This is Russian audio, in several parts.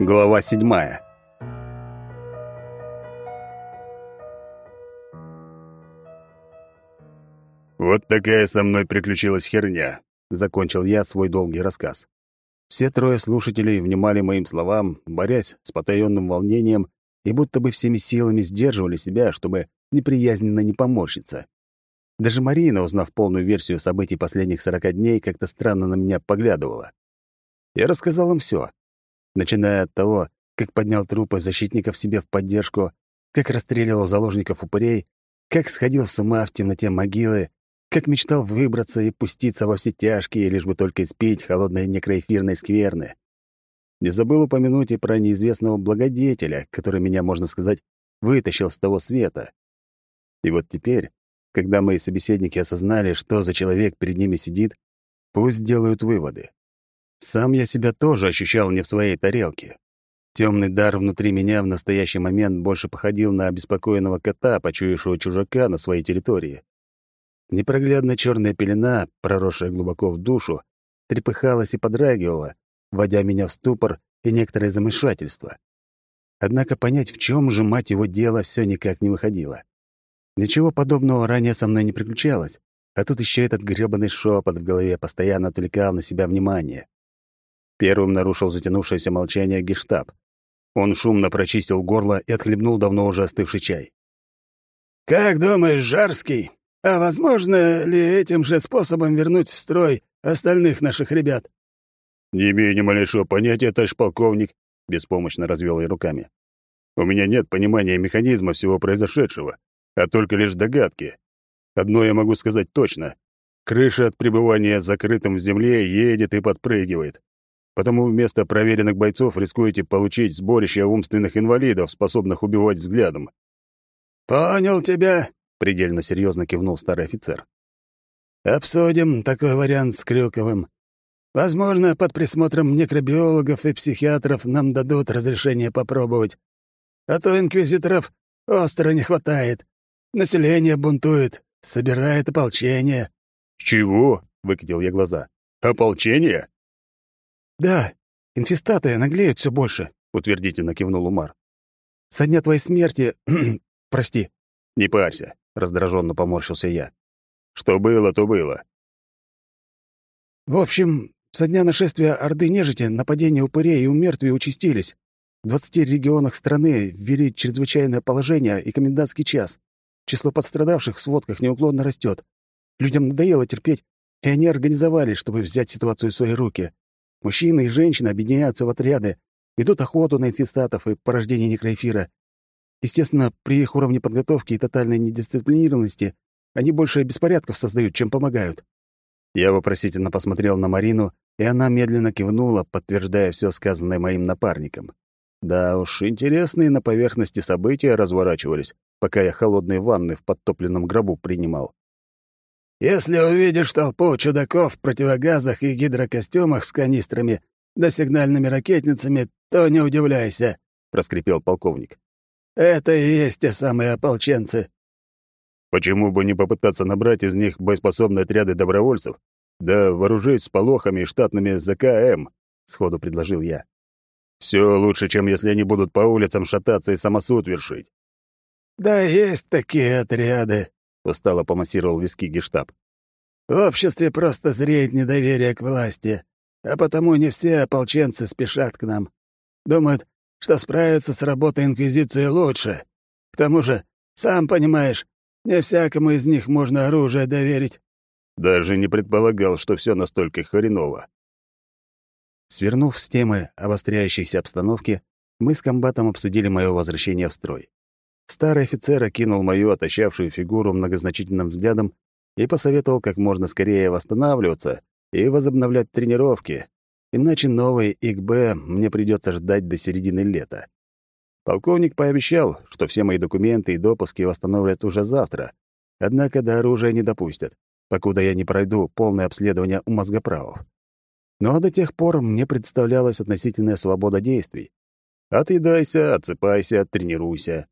Глава седьмая. «Вот такая со мной приключилась херня», — закончил я свой долгий рассказ. Все трое слушателей внимали моим словам, борясь с потаённым волнением и будто бы всеми силами сдерживали себя, чтобы неприязненно не поморщиться. Даже Марина, узнав полную версию событий последних сорока дней, как-то странно на меня поглядывала. Я рассказал им все, начиная от того, как поднял трупы защитников себе в поддержку, как расстреливал заложников-упырей, как сходил с ума в темноте могилы, как мечтал выбраться и пуститься во все тяжкие, лишь бы только испить холодной некроэфирной скверны. Не забыл упомянуть и про неизвестного благодетеля, который меня, можно сказать, вытащил с того света. И вот теперь, когда мои собеседники осознали, что за человек перед ними сидит, пусть делают выводы. Сам я себя тоже ощущал не в своей тарелке. Темный дар внутри меня в настоящий момент больше походил на обеспокоенного кота, почуявшего чужака на своей территории. Непроглядная черная пелена, проросшая глубоко в душу, трепыхалась и подрагивала, вводя меня в ступор и некоторое замешательство. Однако понять, в чем же, мать его, дело, все никак не выходило. Ничего подобного ранее со мной не приключалось, а тут еще этот грёбаный шепот в голове постоянно отвлекал на себя внимание. Первым нарушил затянувшееся молчание гештаб. Он шумно прочистил горло и отхлебнул давно уже остывший чай. «Как думаешь, Жарский, а возможно ли этим же способом вернуть в строй остальных наших ребят? Не имею ни малейшего понятия, товарищ полковник, беспомощно развел я руками. У меня нет понимания механизма всего произошедшего, а только лишь догадки. Одно я могу сказать точно. Крыша от пребывания закрытым в земле едет и подпрыгивает. Потому вместо проверенных бойцов рискуете получить сборище умственных инвалидов, способных убивать взглядом. «Понял тебя», предельно серьезно кивнул старый офицер. Обсудим такой вариант с Крюковым. Возможно, под присмотром некробиологов и психиатров нам дадут разрешение попробовать. А то инквизиторов остро не хватает. Население бунтует, собирает ополчение. «Чего?» — выкатил я глаза. «Ополчение?» «Да, инфестаты наглеют все больше», — утвердительно кивнул Умар. «Со дня твоей смерти... прости». «Не парься. — раздраженно поморщился я. «Что было, то было». «В общем, со дня нашествия Орды Нежити нападения упырей и умертвий участились. В двадцати регионах страны ввели чрезвычайное положение и комендантский час. Число пострадавших в сводках неуклонно растет. Людям надоело терпеть, и они организовались, чтобы взять ситуацию в свои руки. Мужчины и женщины объединяются в отряды, ведут охоту на инфестатов и порождение некроэфира. Естественно, при их уровне подготовки и тотальной недисциплинированности они больше беспорядков создают, чем помогают. Я вопросительно посмотрел на Марину, и она медленно кивнула, подтверждая все сказанное моим напарником. Да уж, интересные на поверхности события разворачивались, пока я холодные ванны в подтопленном гробу принимал. «Если увидишь толпу чудаков в противогазах и гидрокостюмах с канистрами да сигнальными ракетницами, то не удивляйся», — проскрипел полковник. Это и есть те самые ополченцы. Почему бы не попытаться набрать из них боеспособные отряды добровольцев, да вооружить с полохами и штатными ЗКМ, сходу предложил я. Все лучше, чем если они будут по улицам шататься и самосуд вершить. Да есть такие отряды, устало помассировал виски гештаб. В обществе просто зреет недоверие к власти, а потому не все ополченцы спешат к нам. Думают, что справиться с работой Инквизиции лучше. К тому же, сам понимаешь, не всякому из них можно оружие доверить». Даже не предполагал, что все настолько хреново. Свернув с темы обостряющейся обстановки, мы с комбатом обсудили мое возвращение в строй. Старый офицер окинул мою отощавшую фигуру многозначительным взглядом и посоветовал как можно скорее восстанавливаться и возобновлять тренировки, иначе новый ИКБ мне придется ждать до середины лета. Полковник пообещал, что все мои документы и допуски восстановят уже завтра, однако до оружия не допустят, покуда я не пройду полное обследование у мозгоправов. А до тех пор мне представлялась относительная свобода действий. Отъедайся, отсыпайся, тренируйся.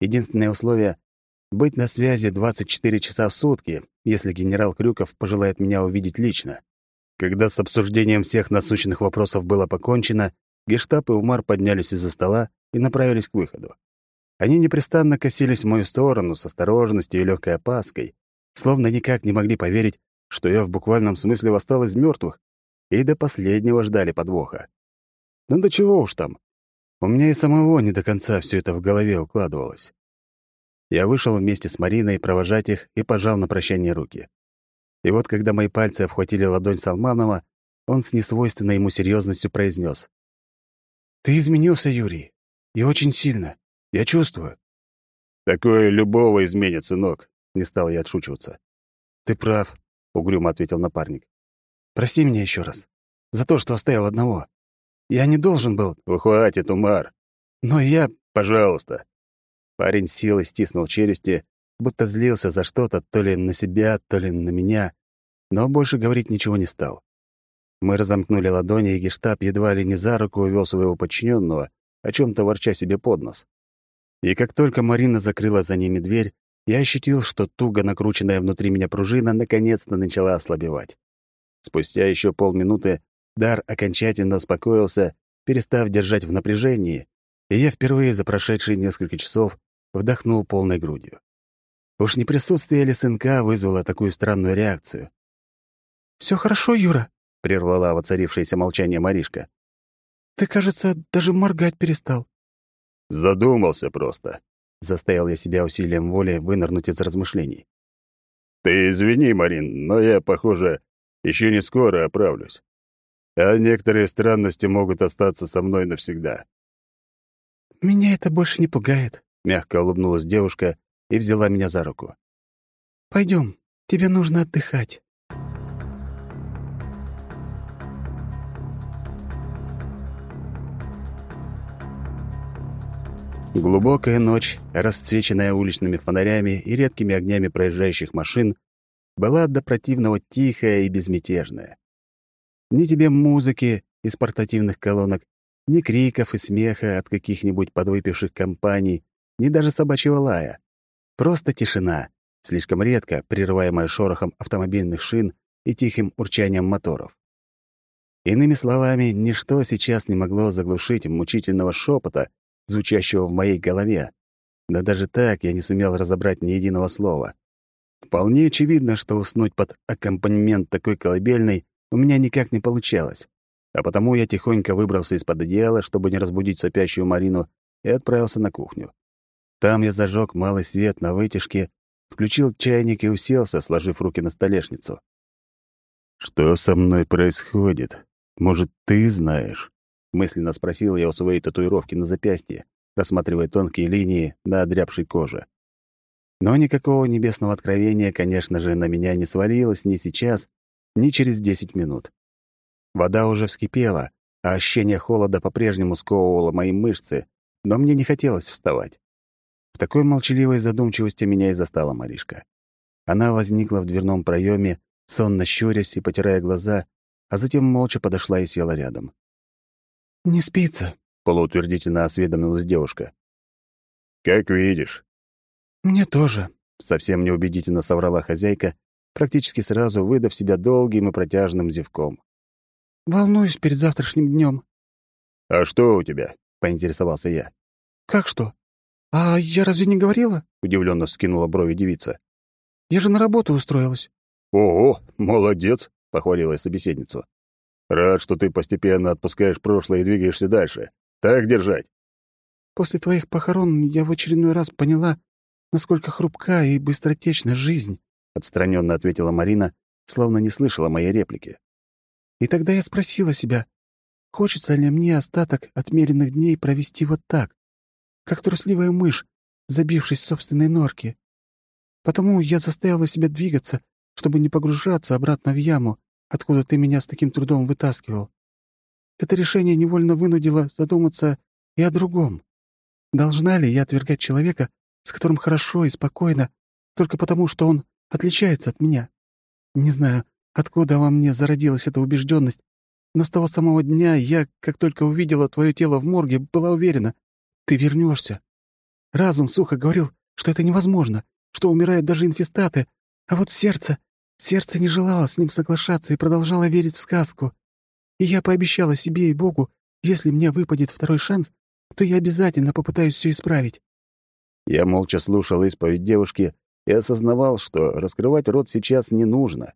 Единственное условие — быть на связи 24 часа в сутки, если генерал Крюков пожелает меня увидеть лично. Когда с обсуждением всех насущных вопросов было покончено, Гештап и Умар поднялись из-за стола и направились к выходу. Они непрестанно косились в мою сторону с осторожностью и легкой опаской, словно никак не могли поверить, что я в буквальном смысле восстал из мертвых, и до последнего ждали подвоха. Ну до чего уж там. У меня и самого не до конца все это в голове укладывалось. Я вышел вместе с Мариной провожать их и пожал на прощание руки. И вот когда мои пальцы обхватили ладонь Салманова, он с несвойственной ему серьезностью произнес: «Ты изменился, Юрий, и очень сильно. Я чувствую». «Такое любого изменит, сынок», — не стал я отшучиваться. «Ты прав», — угрюмо ответил напарник. «Прости меня еще раз. За то, что оставил одного. Я не должен был...» «Хватит, Умар». «Но я...» «Пожалуйста». Парень силой стиснул челюсти, будто злился за что-то, то ли на себя, то ли на меня, но больше говорить ничего не стал. Мы разомкнули ладони, и гештаб едва ли не за руку увел своего подчиненного, о чем то ворча себе под нос. И как только Марина закрыла за ними дверь, я ощутил, что туго накрученная внутри меня пружина наконец-то начала ослабевать. Спустя еще полминуты дар окончательно успокоился, перестав держать в напряжении, и я впервые за прошедшие несколько часов вдохнул полной грудью. Уж не присутствие ли сынка вызвало такую странную реакцию? Все хорошо, Юра?» — прервала воцарившееся молчание Маришка. «Ты, кажется, даже моргать перестал». «Задумался просто», — заставил я себя усилием воли вынырнуть из размышлений. «Ты извини, Марин, но я, похоже, еще не скоро оправлюсь. А некоторые странности могут остаться со мной навсегда». «Меня это больше не пугает», — мягко улыбнулась девушка и взяла меня за руку. Пойдем, тебе нужно отдыхать». Глубокая ночь, расцвеченная уличными фонарями и редкими огнями проезжающих машин, была до противного тихая и безмятежная. Ни тебе музыки из портативных колонок, ни криков и смеха от каких-нибудь подвыпивших компаний, ни даже собачьего лая. Просто тишина, слишком редко прерываемая шорохом автомобильных шин и тихим урчанием моторов. Иными словами, ничто сейчас не могло заглушить мучительного шепота, звучащего в моей голове. Но даже так я не сумел разобрать ни единого слова. Вполне очевидно, что уснуть под аккомпанемент такой колыбельной у меня никак не получалось. А потому я тихонько выбрался из-под одеяла, чтобы не разбудить сопящую Марину, и отправился на кухню. Там я зажег малый свет на вытяжке, включил чайник и уселся, сложив руки на столешницу. «Что со мной происходит? Может, ты знаешь?» мысленно спросил я у своей татуировки на запястье, рассматривая тонкие линии на одрябшей коже. Но никакого небесного откровения, конечно же, на меня не свалилось ни сейчас, ни через десять минут. Вода уже вскипела, а ощущение холода по-прежнему сковывало мои мышцы, но мне не хотелось вставать. В такой молчаливой задумчивости меня и застала Маришка. Она возникла в дверном проеме, сонно щурясь и потирая глаза, а затем молча подошла и села рядом. «Не спится», — полуутвердительно осведомилась девушка. «Как видишь». «Мне тоже», — совсем неубедительно соврала хозяйка, практически сразу выдав себя долгим и протяжным зевком. «Волнуюсь перед завтрашним днем. «А что у тебя?» — поинтересовался я. «Как что? А я разве не говорила?» — удивленно вскинула брови девица. «Я же на работу устроилась». «Ого, молодец!» — похвалила я собеседницу. Рад, что ты постепенно отпускаешь прошлое и двигаешься дальше. Так держать. После твоих похорон я в очередной раз поняла, насколько хрупка и быстротечна жизнь, отстраненно ответила Марина, словно не слышала моей реплики. И тогда я спросила себя, хочется ли мне остаток отмеренных дней провести вот так, как трусливая мышь, забившись в собственной норке. Потому я заставила себя двигаться, чтобы не погружаться обратно в яму, откуда ты меня с таким трудом вытаскивал. Это решение невольно вынудило задуматься и о другом. Должна ли я отвергать человека, с которым хорошо и спокойно, только потому, что он отличается от меня? Не знаю, откуда во мне зародилась эта убежденность, но с того самого дня я, как только увидела твое тело в морге, была уверена, ты вернешься. Разум сухо говорил, что это невозможно, что умирают даже инфестаты, а вот сердце Сердце не желало с ним соглашаться и продолжало верить в сказку. И я пообещала себе и Богу Если мне выпадет второй шанс, то я обязательно попытаюсь все исправить». Я молча слушал исповедь девушки и осознавал, что раскрывать рот сейчас не нужно.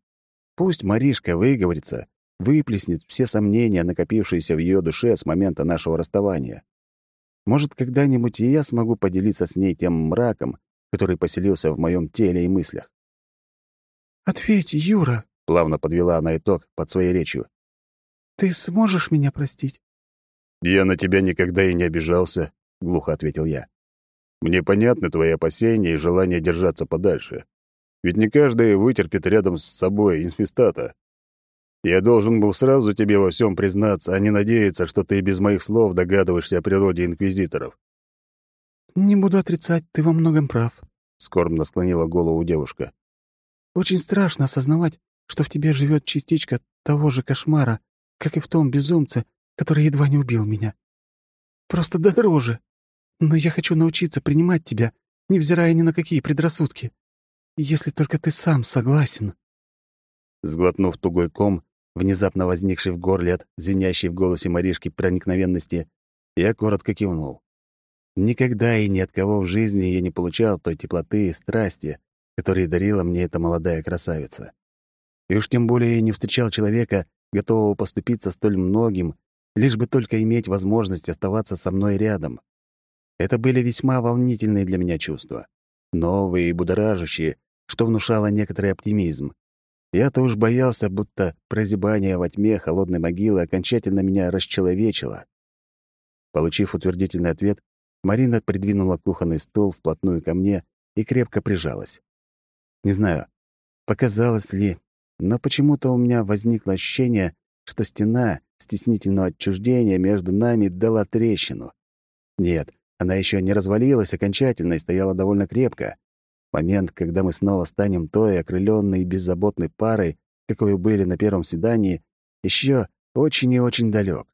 Пусть Маришка выговорится, выплеснет все сомнения, накопившиеся в ее душе с момента нашего расставания. Может, когда-нибудь и я смогу поделиться с ней тем мраком, который поселился в моем теле и мыслях. «Ответь, Юра», — плавно подвела она итог под своей речью. «Ты сможешь меня простить?» «Я на тебя никогда и не обижался», — глухо ответил я. «Мне понятны твои опасения и желание держаться подальше. Ведь не каждый вытерпит рядом с собой инфестата. Я должен был сразу тебе во всем признаться, а не надеяться, что ты без моих слов догадываешься о природе инквизиторов». «Не буду отрицать, ты во многом прав», — скорбно склонила голову девушка. «Очень страшно осознавать, что в тебе живет частичка того же кошмара, как и в том безумце, который едва не убил меня. Просто до дрожи. Но я хочу научиться принимать тебя, невзирая ни на какие предрассудки. Если только ты сам согласен». Сглотнув тугой ком, внезапно возникший в горле от звенящей в голосе Маришки проникновенности, я коротко кивнул. Никогда и ни от кого в жизни я не получал той теплоты и страсти, которые дарила мне эта молодая красавица. И уж тем более я не встречал человека, готового поступиться столь многим лишь бы только иметь возможность оставаться со мной рядом. Это были весьма волнительные для меня чувства. Новые и будоражащие, что внушало некоторый оптимизм. Я-то уж боялся, будто прозябание во тьме холодной могилы окончательно меня расчеловечило. Получив утвердительный ответ, Марина придвинула кухонный стол вплотную ко мне и крепко прижалась. Не знаю, показалось ли, но почему-то у меня возникло ощущение, что стена стеснительного отчуждения между нами дала трещину. Нет, она еще не развалилась окончательно и стояла довольно крепко. Момент, когда мы снова станем той окрыленной и беззаботной парой, какой были на первом свидании, еще очень и очень далек.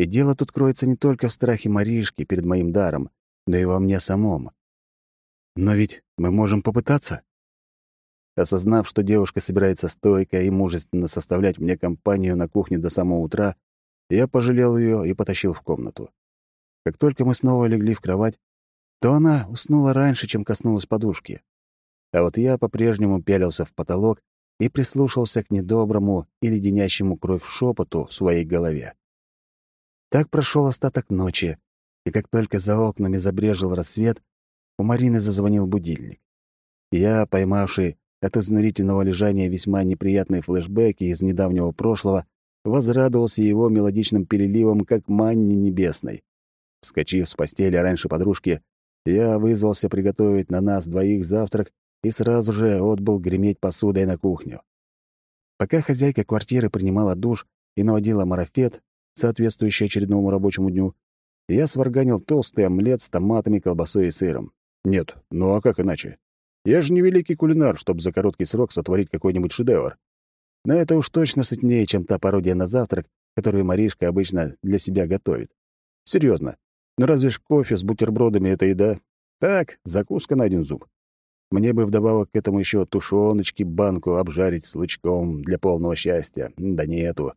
И дело тут кроется не только в страхе Маришки перед моим даром, но и во мне самом. Но ведь мы можем попытаться. Осознав, что девушка собирается стойко и мужественно составлять мне компанию на кухне до самого утра, я пожалел ее и потащил в комнату. Как только мы снова легли в кровать, то она уснула раньше, чем коснулась подушки. А вот я по-прежнему пялился в потолок и прислушался к недоброму и леденящему кровь шепоту в своей голове. Так прошел остаток ночи, и как только за окнами забрежил рассвет, у Марины зазвонил будильник. Я, поймавший от изнурительного лежания весьма неприятные флешбеки из недавнего прошлого, возрадовался его мелодичным переливом, как манне небесной. Вскочив с постели раньше подружки, я вызвался приготовить на нас двоих завтрак и сразу же отбыл греметь посудой на кухню. Пока хозяйка квартиры принимала душ и наводила марафет, соответствующий очередному рабочему дню, я сварганил толстый омлет с томатами, колбасой и сыром. Нет, ну а как иначе? Я же не великий кулинар, чтобы за короткий срок сотворить какой-нибудь шедевр. Но это уж точно сытнее, чем та пародия на завтрак, которую Маришка обычно для себя готовит. Серьезно, ну разве ж кофе с бутербродами — это еда? Так, закуска на один зуб. Мне бы вдобавок к этому еще тушеночки банку обжарить с лучком для полного счастья. Да нету.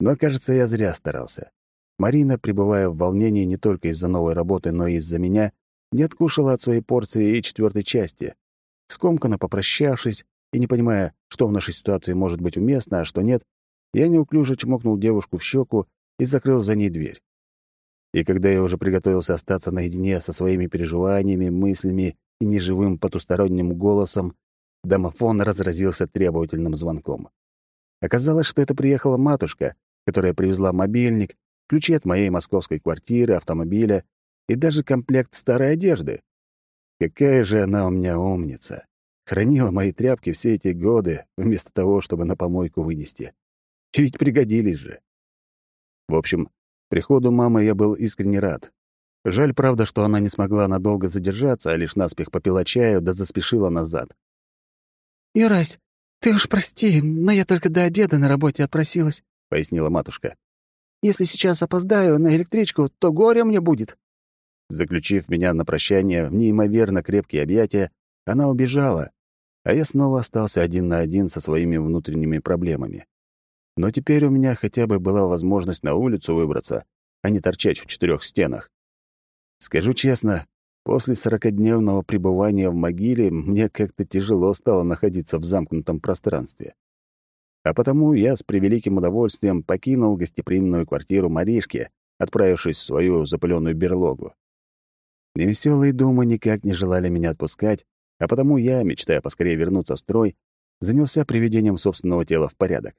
Но, кажется, я зря старался. Марина, пребывая в волнении не только из-за новой работы, но и из-за меня, не откушала от своей порции и четвертой части. Скомканно попрощавшись и не понимая, что в нашей ситуации может быть уместно, а что нет, я неуклюже чмокнул девушку в щеку и закрыл за ней дверь. И когда я уже приготовился остаться наедине со своими переживаниями, мыслями и неживым потусторонним голосом, домофон разразился требовательным звонком. Оказалось, что это приехала матушка, которая привезла мобильник, ключи от моей московской квартиры, автомобиля и даже комплект старой одежды. Какая же она у меня умница. Хранила мои тряпки все эти годы, вместо того, чтобы на помойку вынести. Ведь пригодились же. В общем, приходу мамы я был искренне рад. Жаль, правда, что она не смогла надолго задержаться, а лишь наспех попила чаю да заспешила назад. «Юрась, ты уж прости, но я только до обеда на работе отпросилась», — пояснила матушка. «Если сейчас опоздаю на электричку, то горе мне будет». Заключив меня на прощание в неимоверно крепкие объятия, она убежала, а я снова остался один на один со своими внутренними проблемами. Но теперь у меня хотя бы была возможность на улицу выбраться, а не торчать в четырех стенах. Скажу честно, после сорокадневного пребывания в могиле мне как-то тяжело стало находиться в замкнутом пространстве. А потому я с превеликим удовольствием покинул гостеприимную квартиру Маришки, отправившись в свою запыленную берлогу. Невеселые думы никак не желали меня отпускать, а потому я, мечтая поскорее вернуться в строй, занялся приведением собственного тела в порядок.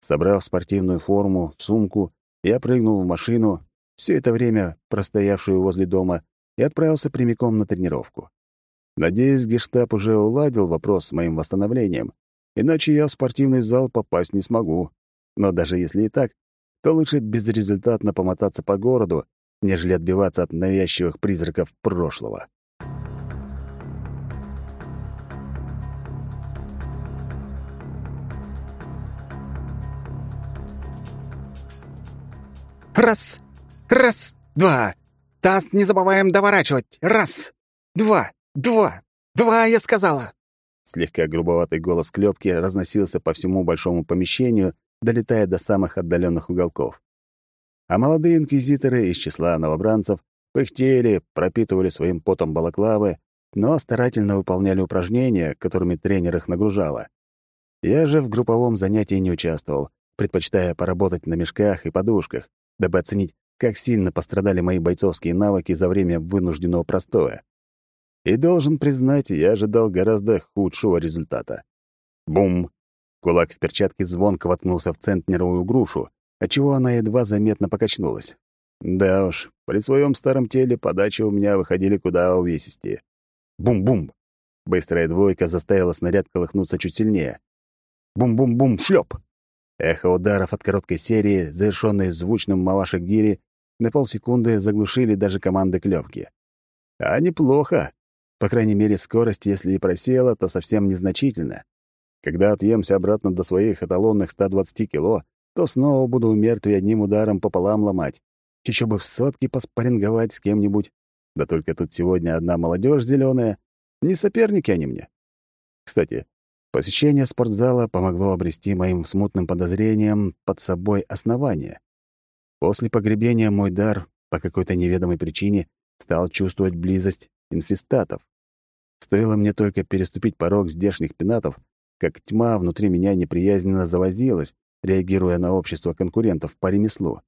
Собрав спортивную форму в сумку, я прыгнул в машину, все это время простоявшую возле дома, и отправился прямиком на тренировку. Надеюсь, гештаб уже уладил вопрос с моим восстановлением, иначе я в спортивный зал попасть не смогу. Но даже если и так, то лучше безрезультатно помотаться по городу, нежели отбиваться от навязчивых призраков прошлого. Раз, раз, два. Таз не забываем доворачивать. Раз, два, два, два, я сказала. Слегка грубоватый голос клёпки разносился по всему большому помещению, долетая до самых отдаленных уголков. А молодые инквизиторы из числа новобранцев пыхтели, пропитывали своим потом балаклавы, но старательно выполняли упражнения, которыми тренер их нагружала. Я же в групповом занятии не участвовал, предпочитая поработать на мешках и подушках, дабы оценить, как сильно пострадали мои бойцовские навыки за время вынужденного простоя. И должен признать, я ожидал гораздо худшего результата. Бум! Кулак в перчатке звонко воткнулся в центнеровую грушу, отчего она едва заметно покачнулась. Да уж, при своем старом теле подачи у меня выходили куда увесистее. Бум-бум! Быстрая двойка заставила снаряд колыхнуться чуть сильнее. Бум-бум-бум, шлеп! Эхо ударов от короткой серии, завершенной звучным мавашек гири, на полсекунды заглушили даже команды клёпки. А неплохо. По крайней мере, скорость, если и просела, то совсем незначительно. Когда отъемся обратно до своих эталонных 120 кило, то снова буду у мертвей одним ударом пополам ломать. Еще бы в сотки поспоринговать с кем-нибудь. Да только тут сегодня одна молодежь зеленая. Не соперники они мне. Кстати, посещение спортзала помогло обрести моим смутным подозрениям под собой основание. После погребения мой дар, по какой-то неведомой причине, стал чувствовать близость инфестатов. Стоило мне только переступить порог здешних пенатов, как тьма внутри меня неприязненно завозилась, реагируя на общество конкурентов по ремеслу.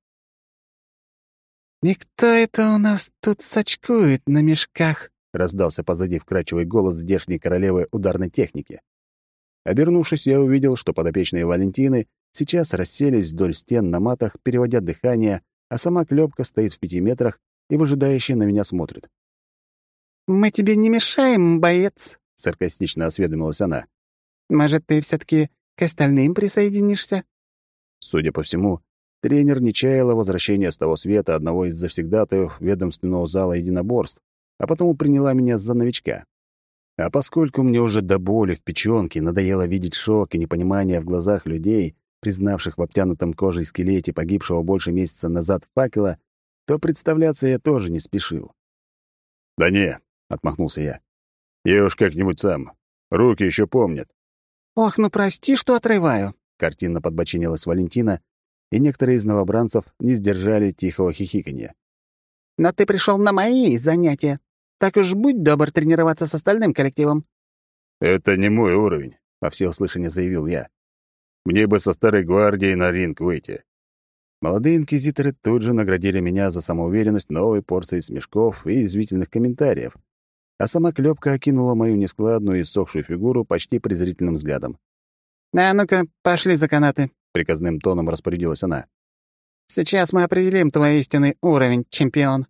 «Никто это у нас тут сочкует на мешках», — раздался позади вкрадчивый голос здешней королевы ударной техники. Обернувшись, я увидел, что подопечные Валентины сейчас расселись вдоль стен на матах, переводя дыхание, а сама клёпка стоит в пяти метрах и выжидающе на меня смотрит. «Мы тебе не мешаем, боец», — саркастично осведомилась она. «Может, ты все таки к остальным присоединишься?» Судя по всему, тренер не чаяла возвращения с того света одного из завсегдатаев ведомственного зала единоборств, а потому приняла меня за новичка. А поскольку мне уже до боли в печёнке надоело видеть шок и непонимание в глазах людей, признавших в обтянутом кожей скелете погибшего больше месяца назад факела, то представляться я тоже не спешил. «Да не, отмахнулся я. «Я уж как-нибудь сам. Руки еще помнят». «Ох, ну прости, что отрываю», — картинно подбочинилась Валентина, и некоторые из новобранцев не сдержали тихого хихиканья. «Но ты пришел на мои занятия. Так уж будь добр тренироваться с остальным коллективом». «Это не мой уровень», — во всеуслышание заявил я. «Мне бы со старой гвардией на ринг выйти». Молодые инквизиторы тут же наградили меня за самоуверенность новой порцией смешков и извительных комментариев, а сама клёпка окинула мою нескладную и сохшую фигуру почти презрительным взглядом. «А ну-ка, пошли за канаты», — приказным тоном распорядилась она. «Сейчас мы определим твой истинный уровень, чемпион».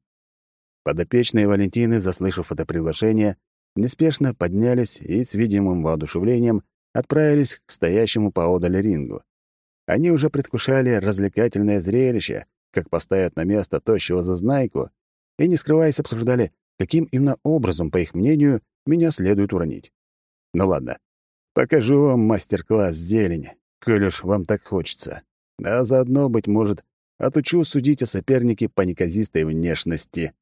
Подопечные Валентины, заслышав это приглашение, неспешно поднялись и с видимым воодушевлением отправились к стоящему поодаль рингу. Они уже предвкушали развлекательное зрелище, как поставят на место тощего зазнайку, и, не скрываясь, обсуждали, каким именно образом, по их мнению, меня следует уронить. Ну ладно, покажу вам мастер-класс зелени, коль уж вам так хочется. А заодно, быть может, отучу судить о сопернике по неказистой внешности.